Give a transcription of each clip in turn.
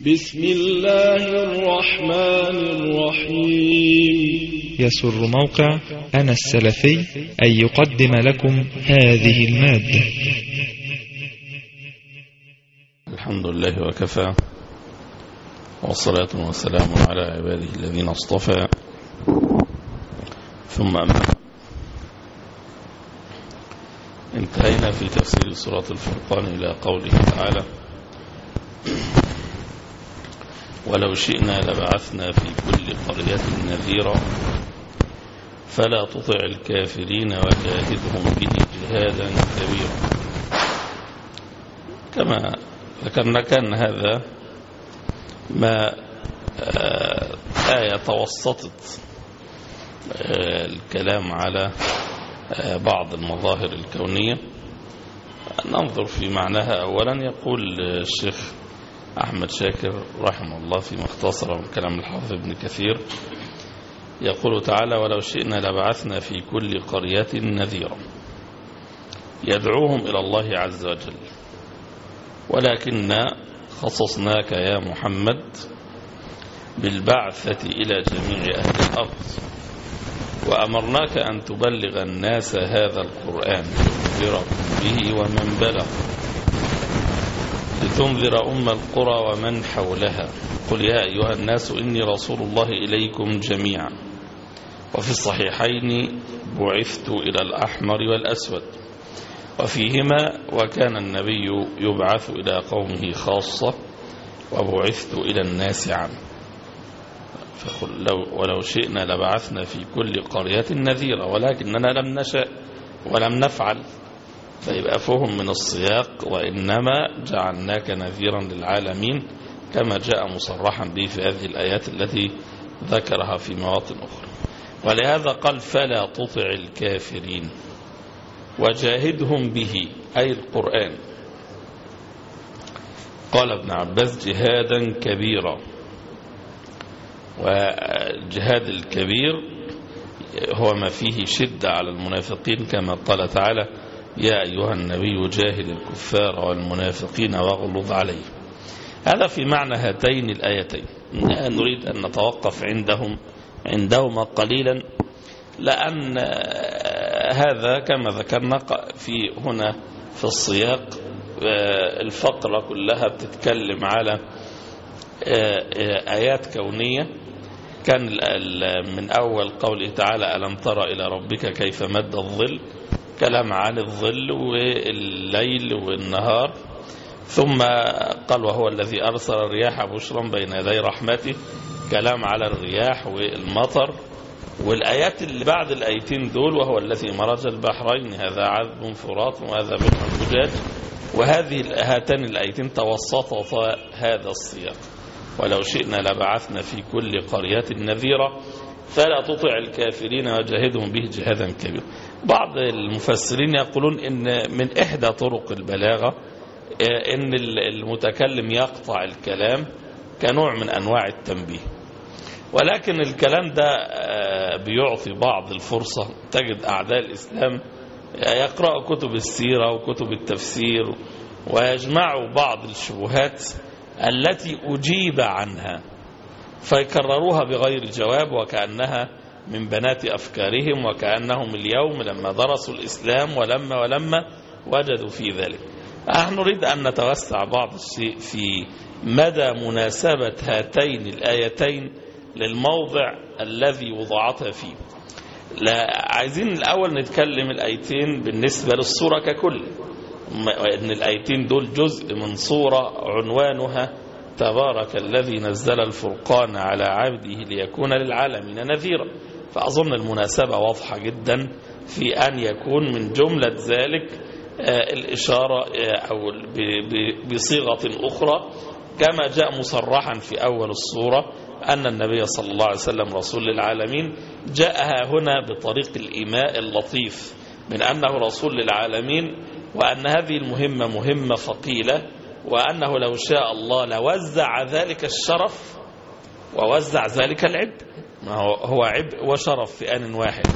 بسم الله الرحمن الرحيم. يسر موقع أنا السلفي أن يقدم لكم هذه المادة. الحمد لله وكفى والصلاة والسلام على عباده الذين اصطفى. ثم أما انتهينا في تفسير سورة الفرقان إلى قوله تعالى ولو شئنا لبعثنا في كل قرية نذيرا. فلا تطع الكافرين وجاهدهم به جهادا كبيرا. كما ذكرنا كان هذا ما آية توسطت الكلام على بعض المظاهر الكونية. ننظر في معناها. أولا يقول الشيخ أحمد شاكر رحمه الله فيما اختصر من كلام الحافظ ابن كثير. يقول تعالى ولو شئنا لبعثنا في كل قرية نذيرا. يدعوهم إلى الله عز وجل. ولكن خصصناك يا محمد بالبعثة إلى جميع أهل الأرض وأمرناك أن تبلغ الناس هذا القرآن لتنذرهم به ومن بلغ لتنذر أم القرى ومن حولها. قل يا أيها الناس إني رسول الله إليكم جميعا. وفي الصحيحين بعثت إلى الأحمر والأسود. وفيهما وكان النبي يبعث إلى قومه خاصة وبعثت إلى الناس عام. لو ولو شئنا لبعثنا في كل قرية نذيرا ولكننا لم نشأ ولم نفعل. فيبقى فهم من السياق وإنما جعلناك نذيرا للعالمين كما جاء مصرحا به في هذه الآيات التي ذكرها في مواطن أخرى. ولهذا قال فلا تطع الكافرين. وجاهدهم به أي القرآن. قال ابن عباس جهادا كبيرا. والجهاد الكبير هو ما فيه شدة على المنافقين كما قال تعالى يا أيها النبي جاهد الكفار والمنافقين واغلظ عليه هذا في معنى هاتين الآيتين. نريد أن نتوقف عندهم عندهما قليلا لأن هذا كما ذكرنا في هنا في السياق الفقرة كلها بتتكلم على آيات كونية. كان من أول قوله تعالى ألم تر إلى ربك كيف مد الظل؟ كلام عن الظل والليل والنهار ثم قال وهو الذي أرسل الرياح بشرا بين يدي رحمته. كلام على الرياح والمطر والآيات اللي بعد الآيتين دول وهو الذي مرج البحرين. هذا عذب فرات وهذا بحر فجاج وهذه هاتان الآيتين توسطتا هذا السياق. ولو شئنا لبعثنا في كل قرية نذيرا فلا تطع الكافرين وجاهدهم به جهادا كبيرا. بعض المفسرين يقولون إن من إحدى طرق البلاغة إن المتكلم يقطع الكلام كنوع من أنواع التنبيه. ولكن الكلام ده بيعطي بعض الفرصة. تجد أعداء الإسلام يقرأ كتب السيرة وكتب التفسير ويجمعوا بعض الشبهات التي أجيب عنها. فيكرروها بغير جواب وكأنها من بنات أفكارهم وكأنهم اليوم لما درسوا الإسلام ولما ولما وجدوا في ذلك. نحن نريد أن نتوسع بعض الشيء في مدى مناسبة هاتين الآيتين للموضع الذي وضعتها فيه. لا عايزين الأول نتكلم الآيتين بالنسبة للصورة ككل. إن الآيتين دول جزء من صورة عنوانها تبارك الذي نزل الفرقان على عبده ليكون للعالمين نذيرا. فأظن المناسبة واضحة جدا في أن يكون من جملة ذلك الإشارة أو بصيغة أخرى كما جاء مصرحا في أول الصورة أن النبي صلى الله عليه وسلم رسول للعالمين جاءها هنا بطريق الإيماء اللطيف من أنه رسول للعالمين وأن هذه المهمة مهمة ثقيلة وأنه لو شاء الله لوزع ذلك الشرف ووزع ذلك العبء. ما هو, هو عبء وشرف في آن واحد.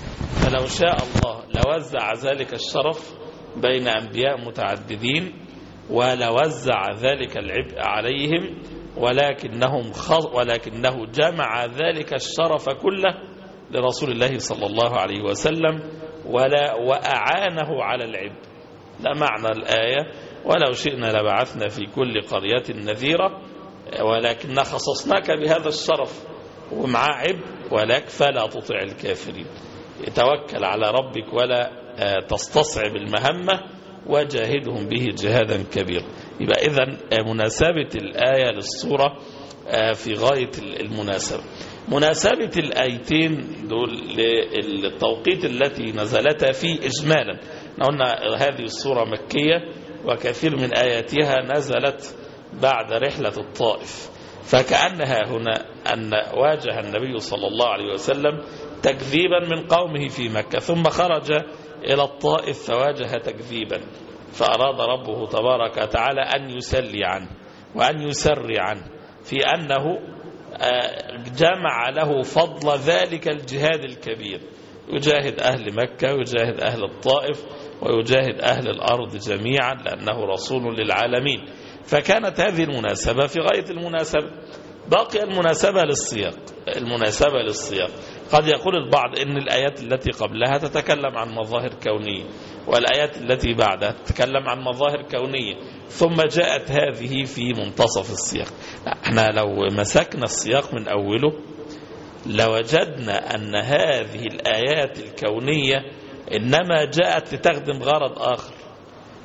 فلو شاء الله لوزع ذلك الشرف بين أنبياء متعددين ولوزع ذلك العبء عليهم ولكنهم خ... ولكنه جمع ذلك الشرف كله لرسول الله صلى الله عليه وسلم ولا وأعانه على العبد ده معنى الآية ولو شئنا لبعثنا في كل قرية نذيرة ولكن خصصناك بهذا الشرف ومعاه عبد ولك فلا تطع الكافرين. توكل على ربك ولا تستصعب المهمة وجاهدهم به جهادا كبيرا. يبقى إذا مناسبة الآية للصورة في غاية المناسبة. مناسبة الآيتين دول للتوقيت التي نزلتا فيه إجمالا. قلنا هذه الصورة مكية وكثير من آياتها نزلت بعد رحلة الطائف. فكأنها هنا أن واجه النبي صلى الله عليه وسلم تكذيبا من قومه في مكة ثم خرج إلى الطائف فواجه تكذيبا فأراد ربه تبارك وتعالى أن يسلي عنه وأن يسري عنه في أنه جمع له فضل ذلك الجهاد الكبير. يجاهد أهل مكة ويجاهد أهل الطائف ويجاهد أهل الأرض جميعا لأنه رسول للعالمين. فكانت هذه المناسبة في غاية المناسبة. باقي المناسبة للسياق. المناسبة للسياق. قد يقول البعض إن الآيات التي قبلها تتكلم عن مظاهر كونية والآيات التي بعدها تتكلم عن مظاهر كونية. ثم جاءت هذه في منتصف السياق. إحنا لو مسكنا السياق من أوله لوجدنا أن هذه الآيات الكونية إنما جاءت لتخدم غرض آخر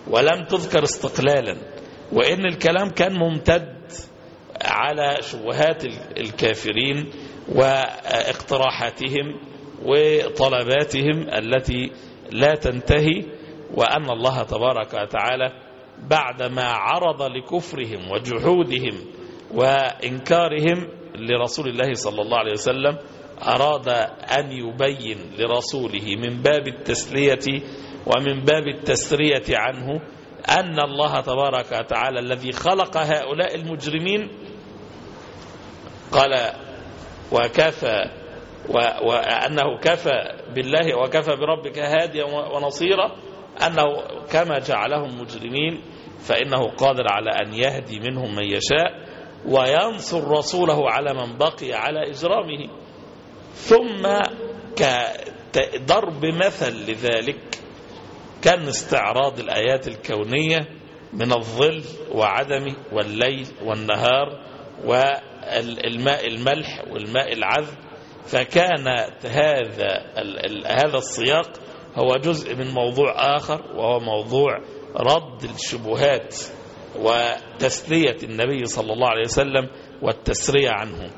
ولم تذكر استقلالا. وإن الكلام كان ممتد على شبهات الكافرين واقتراحاتهم وطلباتهم التي لا تنتهي وأن الله تبارك وتعالى بعدما عرض لكفرهم وجحودهم وإنكارهم لرسول الله صلى الله عليه وسلم أراد أن يبين لرسوله من باب التسلية ومن باب التسرية عنه أن الله تبارك وتعالى الذي خلق هؤلاء المجرمين قال وكفى وأنه كفى بالله وكفى بربك هاديا ونصيرا أنه كما جعلهم مجرمين فإنه قادر على أن يهدي منهم من يشاء وينصر رسوله على من بقي على إجرامه. ثم كضرب مثل لذلك كان استعراض الآيات الكونية من الظل وعدمه والليل والنهار والماء الملح والماء العذب. فكانت هذا هذا السياق هو جزء من موضوع آخر وهو موضوع رد الشبهات وتسلية النبي صلى الله عليه وسلم والتسرية عنه.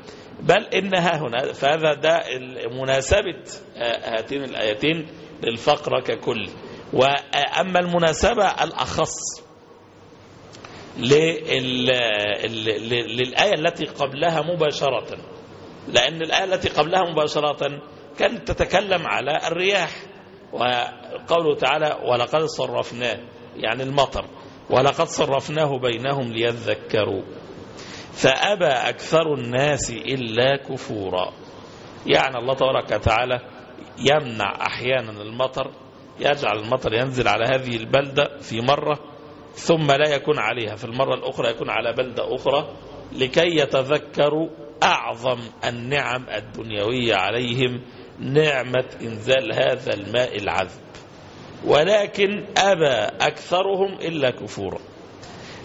بل إنها هنا فهذا ده مناسبة هاتين الآيتين للفقرة ككل. وأما المناسبة الأخص للآية التي قبلها مباشرة. لأن الآية التي قبلها مباشرة كانت تتكلم على الرياح. وقوله تعالى ولقد صرفناه يعني المطر. ولقد صرفناه بينهم ليذكروا. فأبى أكثر الناس إلا كفورا. يعني الله تبارك وتعالى يمنع أحيانا المطر يجعل المطر ينزل على هذه البلدة في مرة ثم لا يكون عليها في المرة الأخرى يكون على بلدة أخرى لكي يتذكروا أعظم النعم الدنيوية عليهم نعمة إنزال هذا الماء العذب. ولكن أبى أكثرهم إلا كفورا.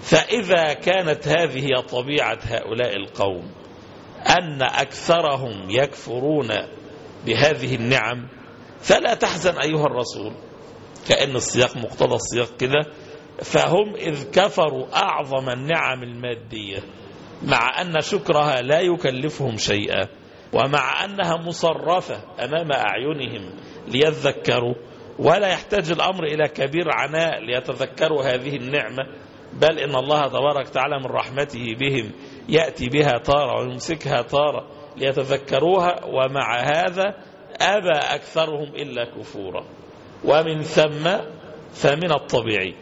فإذا كانت هذه طبيعة هؤلاء القوم أن أكثرهم يكفرون بهذه النعم فلا تحزن أيها الرسول. كأن السياق مقتضى السياق كده. فهم إذ كفروا أعظم النعم المادية مع أن شكرها لا يكلفهم شيئا ومع أنها مصرفة أمام أعينهم ليذكروا ولا يحتاج الأمر إلى كبير عناء ليتذكروا هذه النعمة. بل إن الله تبارك تعالى من رحمته بهم يأتي بها طارة ويمسكها طارة ليتذكروها ومع هذا أبى أكثرهم إلا كفورا. ومن ثم فمن الطبيعي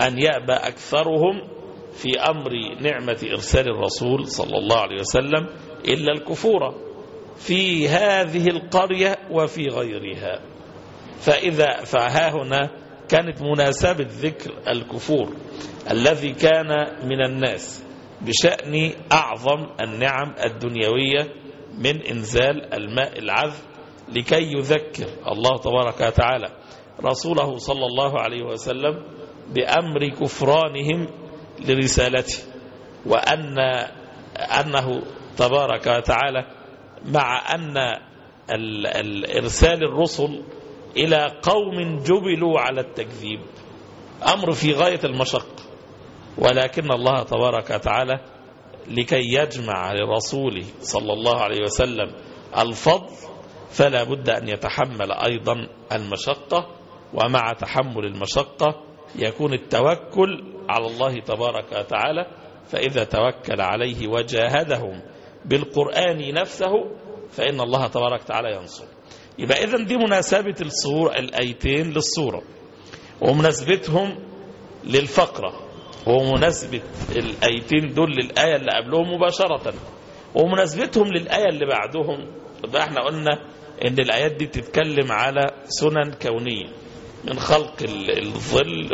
أن يأبى أكثرهم في أمر نعمة إرسال الرسول صلى الله عليه وسلم إلا الكفور في هذه القرية وفي غيرها. فإذا فها هنا كانت مناسبة ذكر الكفور الذي كان من الناس بشأن أعظم النعم الدنيوية من إنزال الماء العذب لكي يذكر الله تبارك وتعالى رسوله صلى الله عليه وسلم بأمر كفرانهم لرسالته وأن أنه تبارك وتعالى مع أن ال- ال- إرسال الرسل إلى قوم جبلوا على التكذيب. أمر في غاية المشقة. ولكن الله تبارك وتعالى لكي يجمع لرسوله صلى الله عليه وسلم الفضل فلا بد أن يتحمل أيضا المشقة. ومع تحمل المشقة يكون التوكل على الله تبارك وتعالى. فإذا توكل عليه وجاهدهم بالقرآن نفسه فإن الله تبارك وتعالى ينصر. يبقى إذن دي مناسبة الصور الأيتين للصورة ومناسبتهم للفقرة ومناسبة الأيتين دول للآية اللي قبلهم مباشرة ومناسبتهم للآية اللي بعدهم. يبقى إحنا قلنا إن الآيات دي تتكلم على سنن كونية من خلق ال- الظل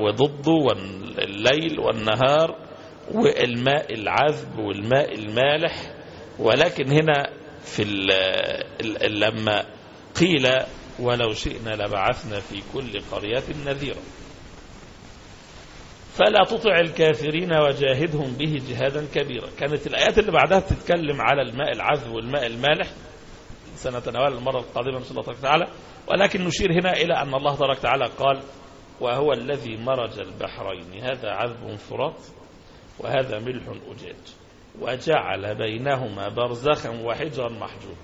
وضده والليل والنهار والماء العذب والماء المالح. ولكن هنا في لما قيل ولو شئنا لبعثنا في كل قرية نذيرا. فلا تطع الكافرين وجاهدهم به جهادا كبيرا. كانت الآيات اللي بعدها تتكلم على الماء العذب والماء المالح. سنتناول المرة القادمة إن شاء الله وتعالى ولكن نشير هنا إلى أن الله تبارك وتعالى قال وهو الذي مرج البحرين. هذا عذب فرات وهذا ملح أجاج. وجعل بينهما برزخا وحجرا محجورا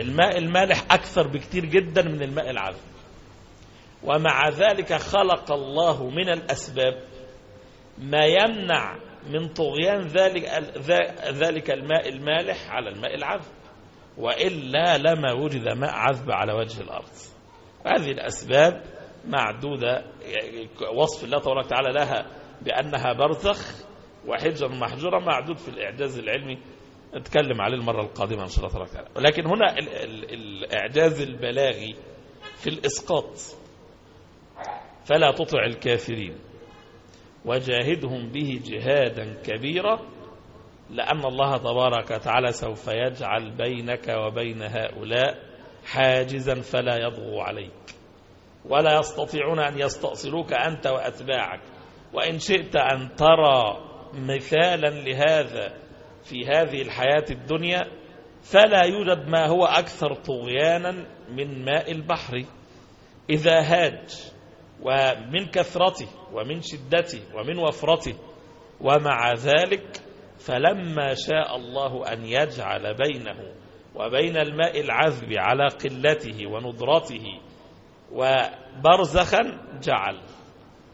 الماء المالح أكثر بكتير جدا من الماء العذب. ومع ذلك خلق الله من الأسباب ما يمنع من طغيان ذلك ذلك الماء المالح على الماء العذب. وإلا لما وجد ماء عذب على وجه الأرض. هذه الأسباب معدودة وصف الله تبارك وتعالى لها بأنها برزخ وحجر محجورة معدود في الإعجاز العلمي نتكلم عليه المرة القادمة إن شاء الله تبارك وتعالى. ولكن هنا ال ال الإعجاز البلاغي في الإسقاط. فلا تطع الكافرين. وجاهدهم به جهادا كبيرا لأن الله تبارك وتعالى سوف يجعل بينك وبين هؤلاء حاجزا فلا يضغوا عليك. ولا يستطيعون أن يستأصلوك أنت وأتباعك. وإن شئت أن ترى مثالا لهذا في هذه الحياة الدنيا فلا يوجد ما هو أكثر طغيانا من ماء البحر. إذا هاج ومن كثرته ومن شدته ومن وفرته ومع ذلك فلما شاء الله أن يجعل بينه وبين الماء العذب على قلته وندرته وبرزخا جعل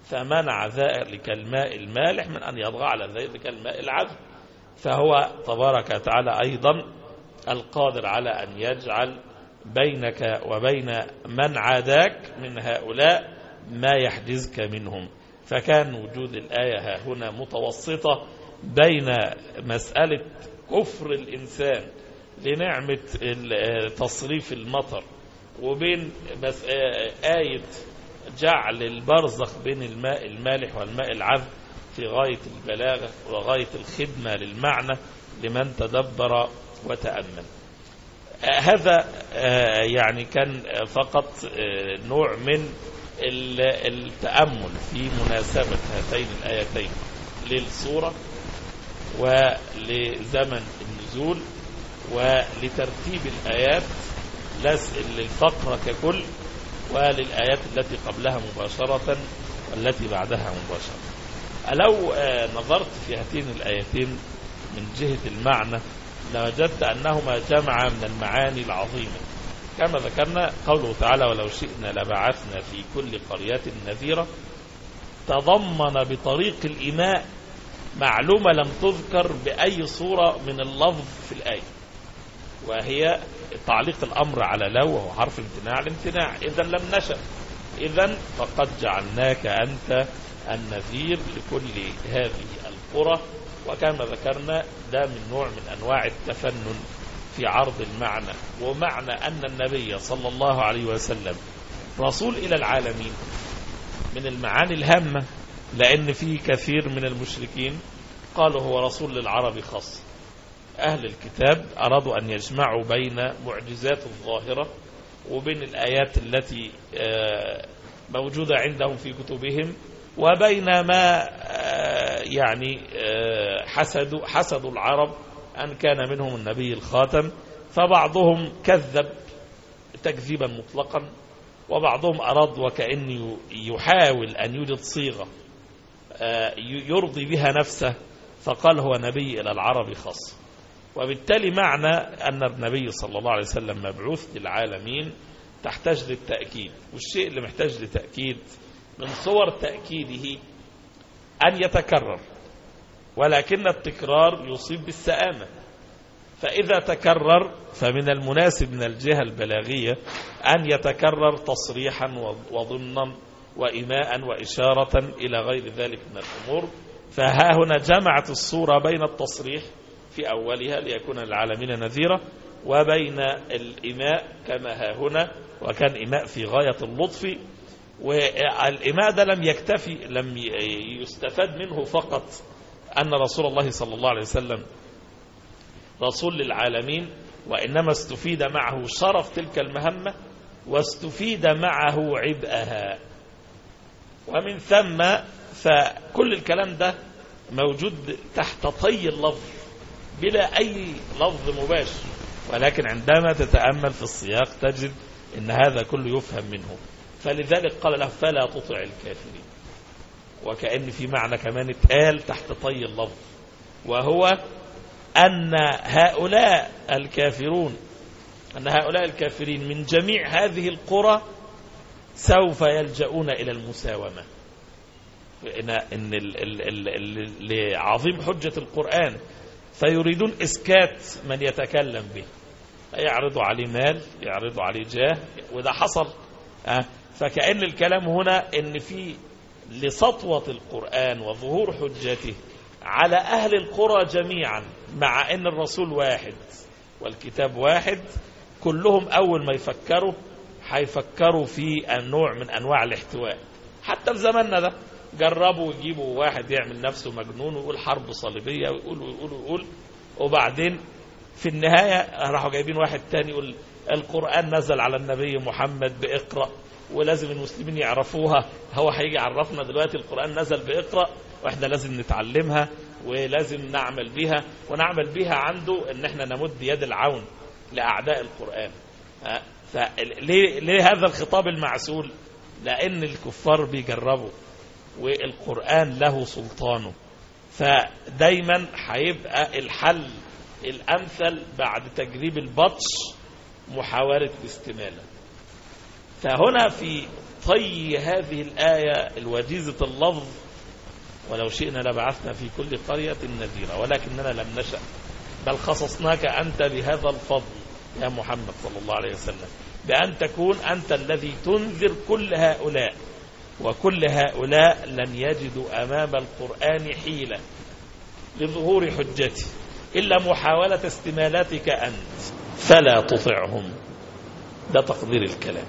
فمنع ذلك الماء المالح من أن يضغى على ذلك الماء العذب. فهو تبارك وتعالى أيضا القادر على أن يجعل بينك وبين من عاداك من هؤلاء ما يحجزك منهم. فكان وجود الآية ها هنا متوسطة بين مسألة كفر الإنسان لنعمة تصريف المطر وبين آية جعل البرزخ بين الماء المالح والماء العذب في غاية البلاغة وغاية الخدمة للمعنى لمن تدبر وتأمل. هذا يعني كان فقط نوع من التأمل في مناسبة هاتين الآيتين للصورة ولزمن النزول ولترتيب الآيات للفقرة ككل وللآيات التي قبلها مباشرة والتي بعدها مباشرة. لو نظرت في هاتين الآيتين من جهة المعنى لوجدت أنهما جمعا من المعاني العظيمة. كما ذكرنا قوله تعالى ولو شئنا لبعثنا في كل قرية نذيرة تضمن بطريق الإيماء معلومة لم تذكر بأي صورة من اللفظ في الآية وهي تعليق الأمر على لو وهو حرف امتناع الامتناع. إذا لم نشأ. إذا فقد جعلناك أنت النذير لكل هذه القرى وكما ذكرنا ده من نوع من أنواع التفنن في عرض المعنى ومعنى أن النبي صلى الله عليه وسلم رسول إلى العالمين من المعاني الهامة لأن في كثير من المشركين قالوا هو رسول للعرب خاص. أهل الكتاب أرادوا أن يجمعوا بين معجزات الظاهرة وبين الآيات التي آه، موجودة عندهم في كتبهم وبين ما آه، يعني آه، حسدوا حسدوا العرب أن كان منهم النبي الخاتم فبعضهم كذب تكذيبا مطلقا وبعضهم أراد وكأن يحاول أن يوجد صيغة آه، يرضي بها نفسه فقال هو نبي إلى العرب خاص. وبالتالي معنى أن النبي صلى الله عليه وسلم مبعوث للعالمين تحتاج للتأكيد. والشيء اللي محتاج لتأكيد من صور تأكيده أن يتكرر ولكن التكرار يصيب بالسآمة. فإذا تكرر فمن المناسب من الجهة البلاغية أن يتكرر تصريحا وضمنا وإيماء وإشارة إلى غير ذلك من الأمور. فها هنا جمعت الصورة بين التصريح في أولها ليكون للعالمين نذيرا وبين الإماء كما ها هنا وكان إماء في غاية اللطف والإماء ده لم يكتفي لم يستفاد منه فقط أن رسول الله صلى الله عليه وسلم رسول للعالمين وإنما استفيد معه شرف تلك المهمة واستفيد معه عبئها. ومن ثم فكل الكلام ده موجود تحت طي اللفظ بلا أي لفظ مباشر. ولكن عندما تتأمل في السياق تجد إن هذا كله يفهم منه. فلذلك قال له فلا تطع الكافرين. وكأن في معنى كمان اتقال تحت طي اللفظ. وهو أن هؤلاء الكافرون أن هؤلاء الكافرين من جميع هذه القرى سوف يلجؤون إلى المساومة. إن, إن لعظيم حجة القرآن فيريدون إسكات من يتكلم به. يعرضوا عليه مال يعرضوا عليه جاه وده حصل فكأن الكلام هنا إن في لسطوة القرآن وظهور حجته على أهل القرى جميعا مع أن الرسول واحد والكتاب واحد كلهم أول ما يفكروا هيفكروا في النوع من أنواع الاحتواء. حتى في زماننا ده جربوا يجيبوا واحد يعمل نفسه مجنون ويقول حرب صليبية ويقول ويقول ويقول وبعدين في النهاية راحوا جايبين واحد تاني يقول القرآن نزل على النبي محمد بإقرأ. ولازم المسلمين يعرفوها. هو هيجي يعرفنا دلوقتي القرآن نزل بإقرأ وإحنا لازم نتعلمها ولازم نعمل بها ونعمل بها عنده إن إحنا نمد يد العون لأعداء القرآن. فليه ليه هذا الخطاب المعسول؟ لأن الكفار بيجربوا والقرآن له سلطانه. فدايما هيبقى الحل الأمثل بعد تجريب البطش محاولة الاستمالة فهنا في طي هذه الآية الوجيزة اللفظ ولو شئنا لبعثنا في كل قرية نذيرا ولكننا لم نشأ بل خصصناك أنت بهذا الفضل يا محمد صلى الله عليه وسلم بأن تكون أنت الذي تنذر كل هؤلاء وكل هؤلاء لن يجدوا أمام القرآن حيلة لظهور حجته إلا محاولة استمالاتك أنت فلا تطعهم ده تقدير الكلام.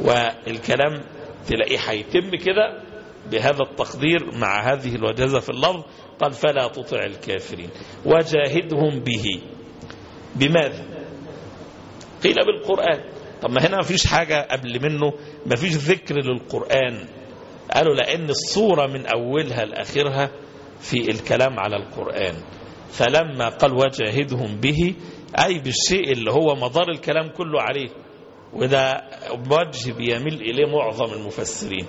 والكلام تلاقيه هيتم كده بهذا التقدير مع هذه الوجازة في اللفظ قال فلا تطع الكافرين. وجاهدهم به. بماذا؟ قيل بالقرآن. طب ما هنا ما فيش حاجة قبل منه ما فيش ذكر للقرآن. قالوا لأن الصورة من أولها لآخرها في الكلام على القرآن. فلما قال وجاهدهم به أي بالشيء اللي هو مدار الكلام كله عليه. وده وجه بيميل إليه معظم المفسرين.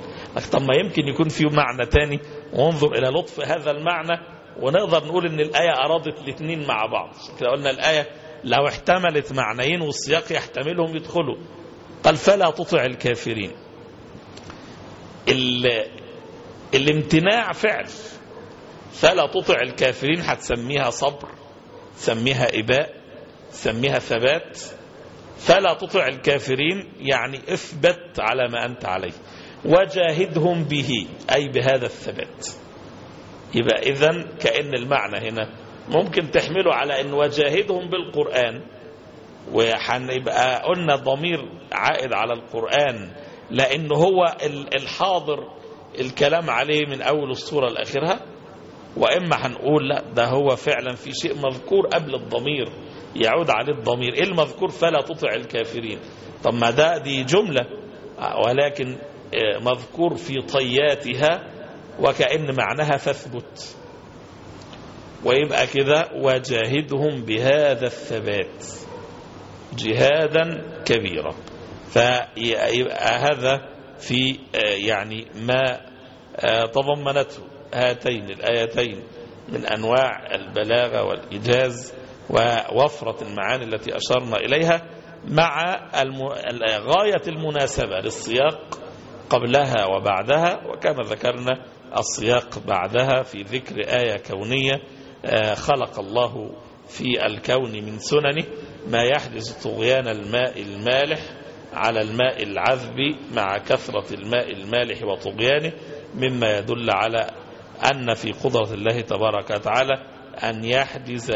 طب ما يمكن يكون فيه معنى تاني؟ وانظر إلى لطف هذا المعنى ونقدر نقول إن الآية أرادت الاثنين مع بعض. كده قلنا الآية لو احتملت معنيين والسياق يحتملهم يدخلوا. قال فلا تطع الكافرين. ال... الامتناع فعل. فلا تطع الكافرين هتسميها صبر سميها إباء سميها ثبات. فلا تطع الكافرين يعني اثبت على ما أنت عليه. وجاهدهم به أي بهذا الثبات. يبقى إذن كأن المعنى هنا ممكن تحمله على أن وجاهدهم بالقرآن وهنبقى قلنا ضمير عائد على القرآن لأن هو الحاضر الكلام عليه من أول الصورة لآخرها وإما هنقول لا ده هو فعلا في شيء مذكور قبل الضمير. يعود عليه الضمير. إيه المذكور؟ فلا تطع الكافرين. طب ما ده دي جملة. ولكن مذكور في طياتها وكأن معناها فاثبت. ويبقى كده وجاهدهم بهذا الثبات. جهادا كبيرا. فيبقى هذا في يعني ما تضمنته هاتين الآيتين من أنواع البلاغة والإيجاز. ووفرة المعاني التي أشرنا إليها مع غاية المناسبة للسياق قبلها وبعدها وكما ذكرنا السياق بعدها في ذكر آية كونية خلق الله في الكون من سننه ما يحدث طغيان الماء المالح على الماء العذب مع كثرة الماء المالح وطغيانه مما يدل على أن في قدرة الله تبارك وتعالى أن يحجز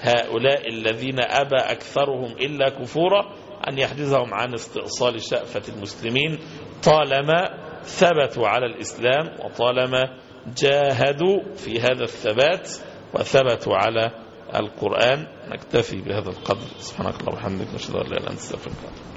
هؤلاء الذين أبى أكثرهم إلا كفورا أن يحجزهم عن استئصال شأفة المسلمين طالما ثبتوا على الإسلام وطالما جاهدوا في هذا الثبات وثبتوا على القرآن. نكتفي بهذا القدر. سبحانك اللهم وبحمدك نشهد أن لا إلا أنت استغفرك